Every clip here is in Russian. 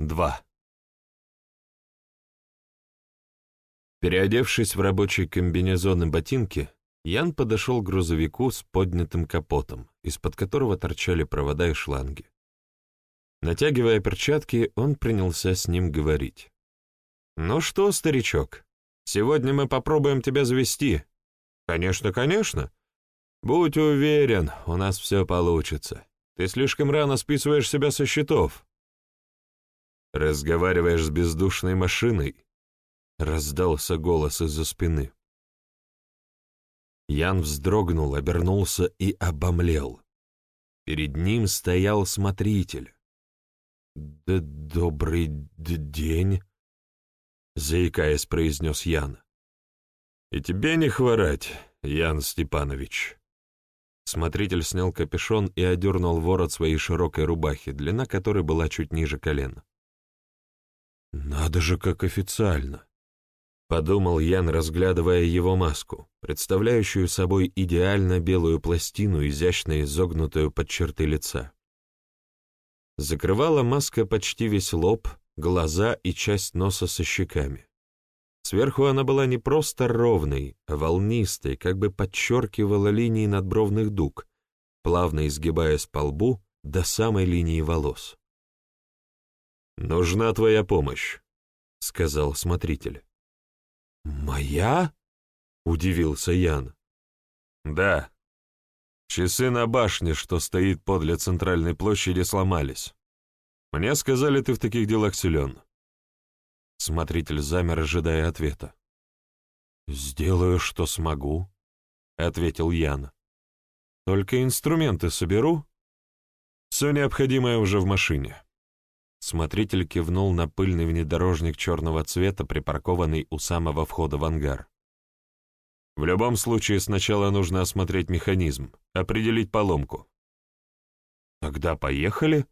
2. Переодевшись в рабочий комбинезон и ботинки, Ян подошел к грузовику с поднятым капотом, из-под которого торчали провода и шланги. Натягивая перчатки, он принялся с ним говорить. «Ну что, старичок, сегодня мы попробуем тебя завести». «Конечно, конечно. Будь уверен, у нас все получится. Ты слишком рано списываешь себя со счетов». «Разговариваешь с бездушной машиной?» — раздался голос из-за спины. Ян вздрогнул, обернулся и обомлел. Перед ним стоял смотритель. «Да добрый день», — заикаясь, произнес Ян. «И тебе не хворать, Ян Степанович». Смотритель снял капюшон и одернул ворот своей широкой рубахи, длина которой была чуть ниже колена. «Надо же, как официально!» — подумал Ян, разглядывая его маску, представляющую собой идеально белую пластину, изящно изогнутую под черты лица. Закрывала маска почти весь лоб, глаза и часть носа со щеками. Сверху она была не просто ровной, а волнистой, как бы подчеркивала линии надбровных дуг, плавно изгибаясь по лбу до самой линии волос. «Нужна твоя помощь», — сказал смотритель. «Моя?» — удивился Ян. «Да. Часы на башне, что стоит подле центральной площади, сломались. Мне сказали, ты в таких делах силен». Смотритель замер, ожидая ответа. «Сделаю, что смогу», — ответил Ян. «Только инструменты соберу. Все необходимое уже в машине». Смотритель кивнул на пыльный внедорожник черного цвета, припаркованный у самого входа в ангар. В любом случае, сначала нужно осмотреть механизм, определить поломку. Тогда поехали.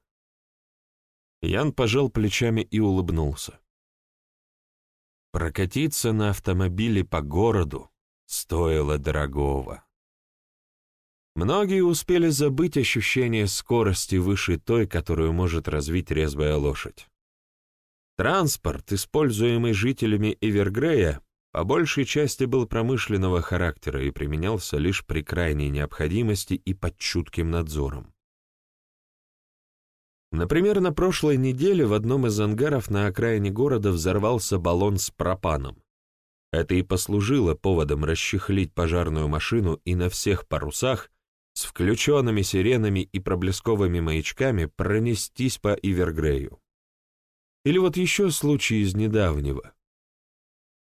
Ян пожал плечами и улыбнулся. Прокатиться на автомобиле по городу стоило дорогого. Многие успели забыть ощущение скорости выше той, которую может развить резвая лошадь. Транспорт, используемый жителями Эвергрея, по большей части был промышленного характера и применялся лишь при крайней необходимости и под чутким надзором. Например, на прошлой неделе в одном из ангаров на окраине города взорвался баллон с пропаном. Это и послужило поводом расчехлить пожарную машину и на всех парусах с включенными сиренами и проблесковыми маячками пронестись по Ивергрею. Или вот еще случай из недавнего.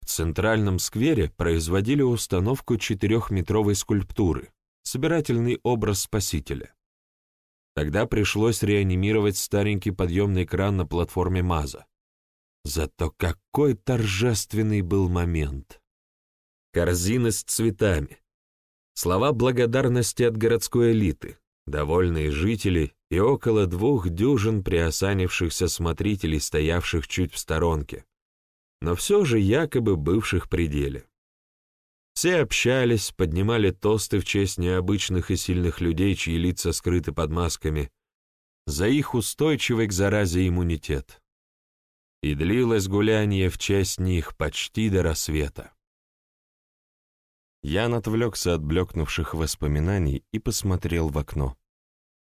В центральном сквере производили установку четырехметровой скульптуры, собирательный образ Спасителя. Тогда пришлось реанимировать старенький подъемный кран на платформе МАЗа. Зато какой торжественный был момент! Корзины с цветами, слова благодарности от городской элиты, довольные жители и около двух дюжин приосанившихся смотрителей, стоявших чуть в сторонке, но все же якобы бывших при деле. Все общались, поднимали тосты в честь необычных и сильных людей, чьи лица скрыты под масками, за их устойчивый к заразе иммунитет. И длилось гуляние в честь них почти до рассвета. Ян отвлекся от блекнувших воспоминаний и посмотрел в окно.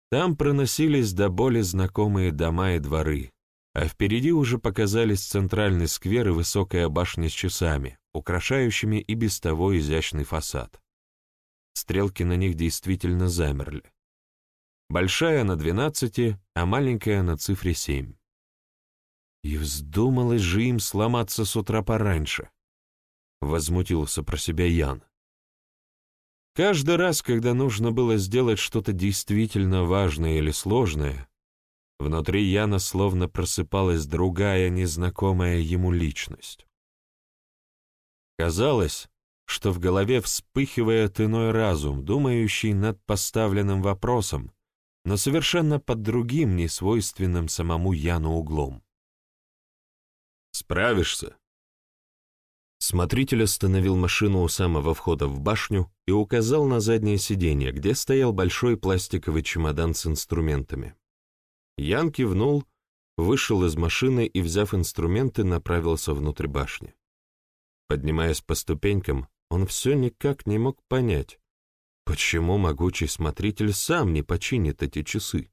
Там проносились до боли знакомые дома и дворы, а впереди уже показались центральный сквер и высокая башня с часами, украшающими и без того изящный фасад. Стрелки на них действительно замерли. Большая на двенадцати, а маленькая на цифре семь. И вздумалось же им сломаться с утра пораньше. Возмутился про себя Ян. Каждый раз, когда нужно было сделать что-то действительно важное или сложное, внутри Яна словно просыпалась другая, незнакомая ему личность. Казалось, что в голове вспыхивает иной разум, думающий над поставленным вопросом, но совершенно под другим, несвойственным самому Яну углом. «Справишься?» Смотритель остановил машину у самого входа в башню и указал на заднее сиденье, где стоял большой пластиковый чемодан с инструментами. Ян кивнул, вышел из машины и, взяв инструменты, направился внутрь башни. Поднимаясь по ступенькам, он все никак не мог понять, почему могучий смотритель сам не починит эти часы.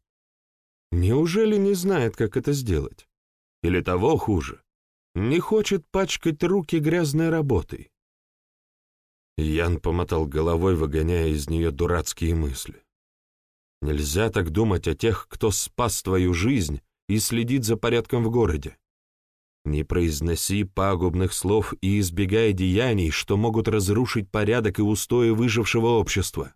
Неужели не знает, как это сделать? Или того хуже, не хочет пачкать руки грязной работой? Ян помотал головой, выгоняя из нее дурацкие мысли. Нельзя так думать о тех, кто спас твою жизнь и следит за порядком в городе. Не произноси пагубных слов и избегай деяний, что могут разрушить порядок и устои выжившего общества.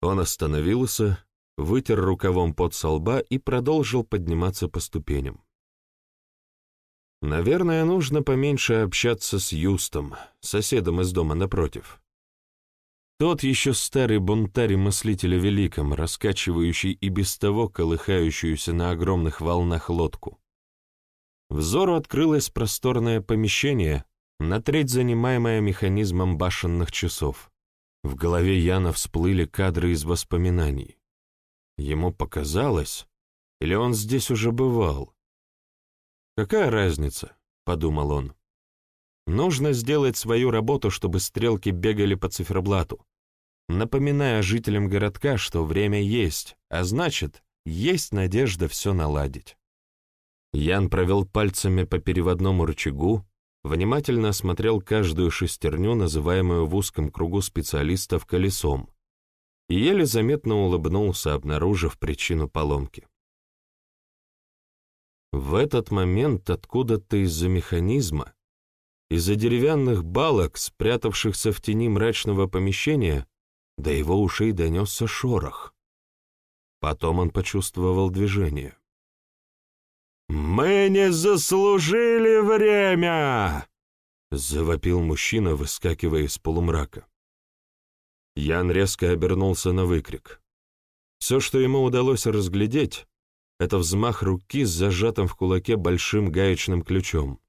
Он остановился, вытер рукавом под со лба и продолжил подниматься по ступеням. Наверное, нужно поменьше общаться с Юстом, соседом из дома напротив. Тот еще старый бунтарь и мыслитель о великом, раскачивающий и без того колыхающуюся на огромных волнах лодку. Взору открылось просторное помещение, на треть занимаемое механизмом башенных часов. В голове Яна всплыли кадры из воспоминаний. Ему показалось, или он здесь уже бывал? «Какая разница?» — подумал он. «Нужно сделать свою работу, чтобы стрелки бегали по циферблату, напоминая жителям городка, что время есть, а значит, есть надежда все наладить». Ян провел пальцами по переводному рычагу, внимательно осмотрел каждую шестерню, называемую в узком кругу специалистов колесом, и еле заметно улыбнулся, обнаружив причину поломки. В этот момент откуда-то из-за механизма, из-за деревянных балок, спрятавшихся в тени мрачного помещения, до его ушей донесся шорох. Потом он почувствовал движение. «Мы не заслужили время!» — завопил мужчина, выскакивая из полумрака. Ян резко обернулся на выкрик. Все, что ему удалось разглядеть, это взмах руки с зажатым в кулаке большим гаечным ключом.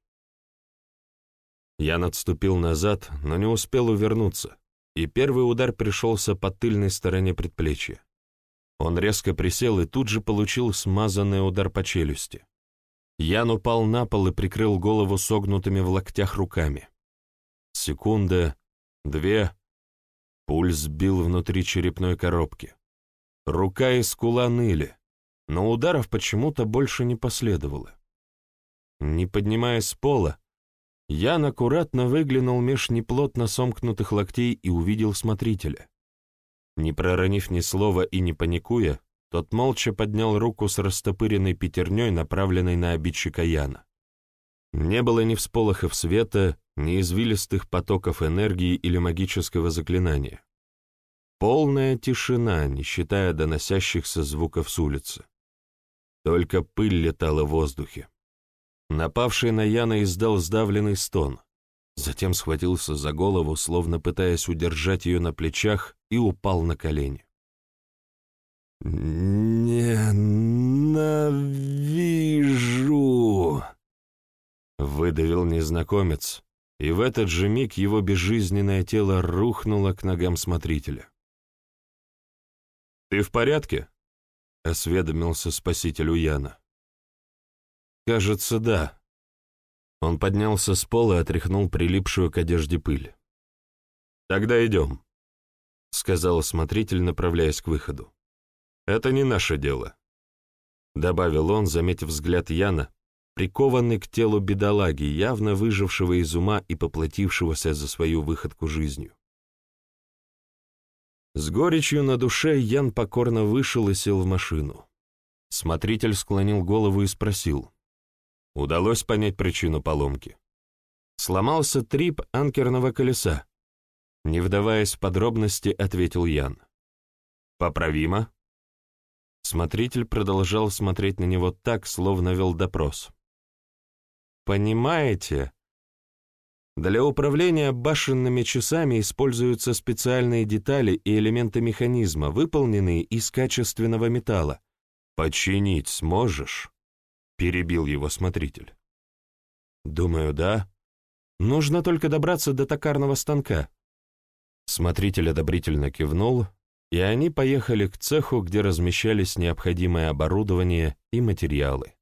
Ян отступил назад, но не успел увернуться, и первый удар пришелся по тыльной стороне предплечья. Он резко присел и тут же получил смазанный удар по челюсти. Ян упал на пол и прикрыл голову согнутыми в локтях руками. Секунда, две. Пульс бил внутри черепной коробки. Рука и скула ныли но ударов почему-то больше не последовало. Не поднимаясь с пола, Ян аккуратно выглянул меж неплотно сомкнутых локтей и увидел смотрителя. Не проронив ни слова и не паникуя, тот молча поднял руку с растопыренной пятерней, направленной на обидчика Яна. Не было ни всполохов света, ни извилистых потоков энергии или магического заклинания. Полная тишина, не считая доносящихся звуков с улицы. Только пыль летала в воздухе. Напавший на Яна издал сдавленный стон, затем схватился за голову, словно пытаясь удержать ее на плечах, и упал на колени. «Ненавижу!» — выдавил незнакомец, и в этот же миг его безжизненное тело рухнуло к ногам смотрителя. «Ты в порядке?» — осведомился спаситель Яна. «Кажется, да». Он поднялся с пола и отряхнул прилипшую к одежде пыль. «Тогда идем», — сказал смотритель, направляясь к выходу. «Это не наше дело», — добавил он, заметив взгляд Яна, прикованный к телу бедолаги, явно выжившего из ума и поплатившегося за свою выходку жизнью. С горечью на душе Ян покорно вышел и сел в машину. Смотритель склонил голову и спросил. Удалось понять причину поломки. Сломался трип анкерного колеса. Не вдаваясь в подробности, ответил Ян. «Поправимо?» Смотритель продолжал смотреть на него так, словно вел допрос. «Понимаете, для управления башенными часами используются специальные детали и элементы механизма, выполненные из качественного металла. «Починить сможешь?» — перебил его смотритель. «Думаю, да. Нужно только добраться до токарного станка». Смотритель одобрительно кивнул, и они поехали к цеху, где размещались необходимое оборудование и материалы.